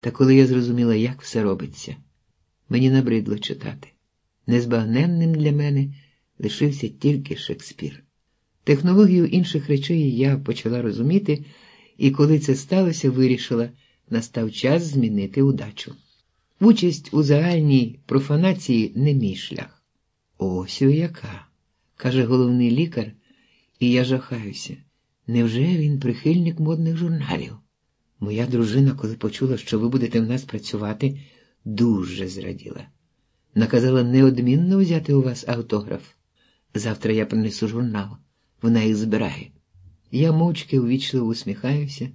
Та коли я зрозуміла, як все робиться, мені набридло читати. Незбагненним для мене лишився тільки Шекспір. Технологію інших речей я почала розуміти, і коли це сталося, вирішила, настав час змінити удачу. Участь у загальній профанації не мій шлях. Ось у яка, каже головний лікар, і я жахаюся. Невже він прихильник модних журналів? Моя дружина, коли почула, що ви будете в нас працювати, дуже зраділа. Наказала неодмінно взяти у вас автограф. Завтра я принесу журнал, вона їх збирає. Я мовчки увічливо усміхаюся,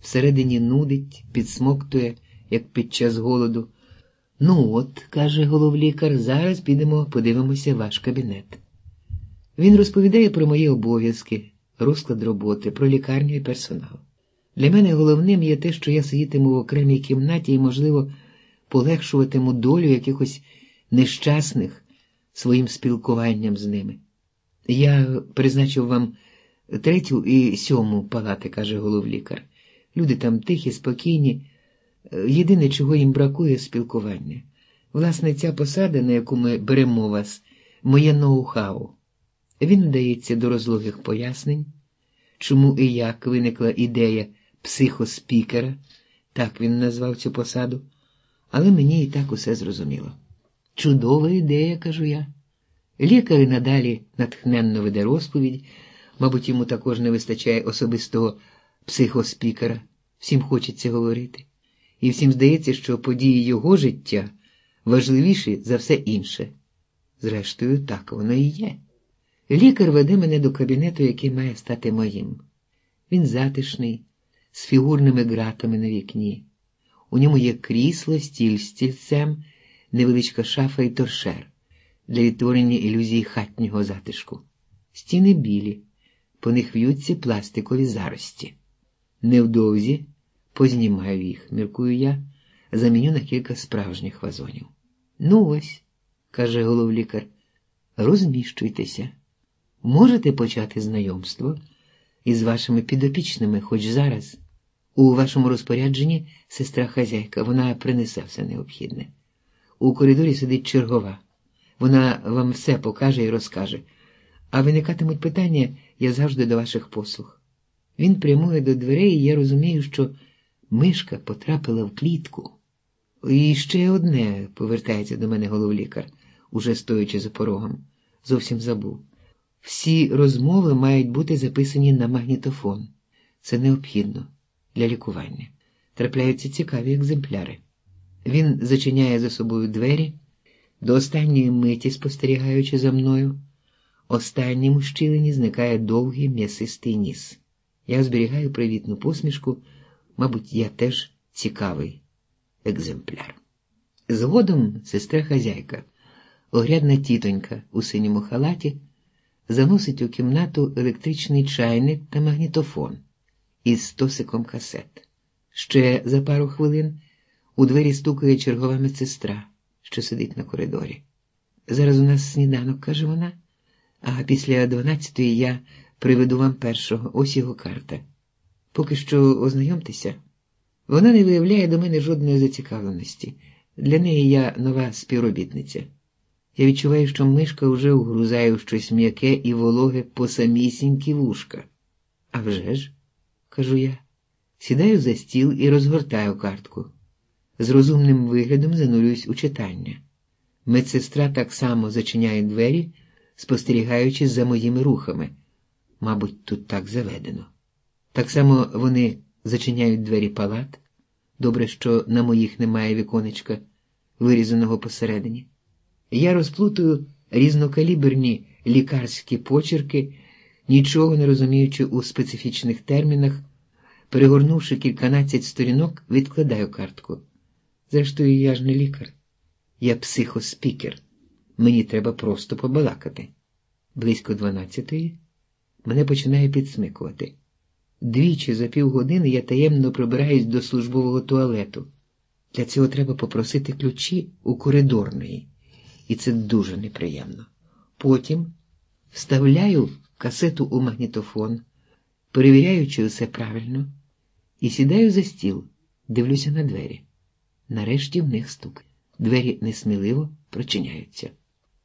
всередині нудить, підсмоктує, як під час голоду. Ну, от, каже головлікар, зараз підемо подивимося ваш кабінет. Він розповідає про мої обов'язки, розклад роботи, про лікарню і персонал. Для мене головним є те, що я сидітиму в окремій кімнаті і, можливо, полегшуватиму долю якихось нещасних своїм спілкуванням з ними. Я призначив вам третю і сьому палати, каже головлікар. Люди там тихі, спокійні. Єдине, чого їм бракує, спілкування. Власне, ця посада, на яку ми беремо вас, моє ноу-хау. Він вдається до розлогих пояснень, чому і як виникла ідея психоспікера, так він назвав цю посаду, але мені і так усе зрозуміло. Чудова ідея, кажу я. Лікар надалі натхненно веде розповідь, мабуть, йому також не вистачає особистого психоспікера, всім хочеться говорити, і всім здається, що події його життя важливіші за все інше. Зрештою, так воно і є. Лікар веде мене до кабінету, який має стати моїм. Він затишний, з фігурними ґратами на вікні. У ньому є крісло, стіль з стільцем, невеличка шафа і торшер для відтворення ілюзії хатнього затишку. Стіни білі, по них в'ються пластикові зарості. Невдовзі познімаю їх, міркую я, заміню на кілька справжніх вазонів. Ну ось, каже головлікар, розміщуйтеся. Можете почати знайомство із вашими підопічними, хоч зараз. У вашому розпорядженні сестра хазяйка, вона принесе все необхідне. У коридорі сидить чергова. Вона вам все покаже і розкаже. А виникатимуть питання, я завжди до ваших послуг. Він прямує до дверей, і я розумію, що мишка потрапила в клітку. І ще одне, повертається до мене головлікар, уже стоячи за порогом, зовсім забув. Всі розмови мають бути записані на магнітофон. Це необхідно для лікування. Трапляються цікаві екземпляри. Він зачиняє за собою двері, до останньої миті, спостерігаючи за мною, останнім у щілині зникає довгий м'ясистий ніс. Я зберігаю привітну посмішку, мабуть, я теж цікавий екземпляр. Згодом сестра хазяйка, оглядна тітонька у синьому халаті, заносить у кімнату електричний чайник та магнітофон із стосиком касет. Ще за пару хвилин у двері стукає чергова медсестра, що сидить на коридорі. Зараз у нас сніданок, каже вона, а після дванадцятої я приведу вам першого, ось його карта. Поки що ознайомтеся. Вона не виявляє до мене жодної зацікавленості. Для неї я нова співробітниця. Я відчуваю, що мишка вже угрузає щось м'яке і вологе по самісінькі вушка. «А вже ж», – кажу я, сідаю за стіл і розгортаю картку. З розумним виглядом занурююсь у читання. Медсестра так само зачиняє двері, спостерігаючи за моїми рухами. Мабуть, тут так заведено. Так само вони зачиняють двері палат. Добре, що на моїх немає віконечка, вирізаного посередині. Я розплутую різнокаліберні лікарські почерки, нічого не розуміючи у специфічних термінах, перегорнувши кільканадцять сторінок, відкладаю картку. Зрештою, я ж не лікар, я психоспікер. Мені треба просто побалакати. Близько дванадцятої мене починає підсмикувати. Двічі за півгодини я таємно пробираюсь до службового туалету. Для цього треба попросити ключі у коридорної, і це дуже неприємно. Потім вставляю касету у магнітофон, перевіряючи усе правильно, і сідаю за стіл, дивлюся на двері. Нарешті в них стук. Двері несміливо прочиняються.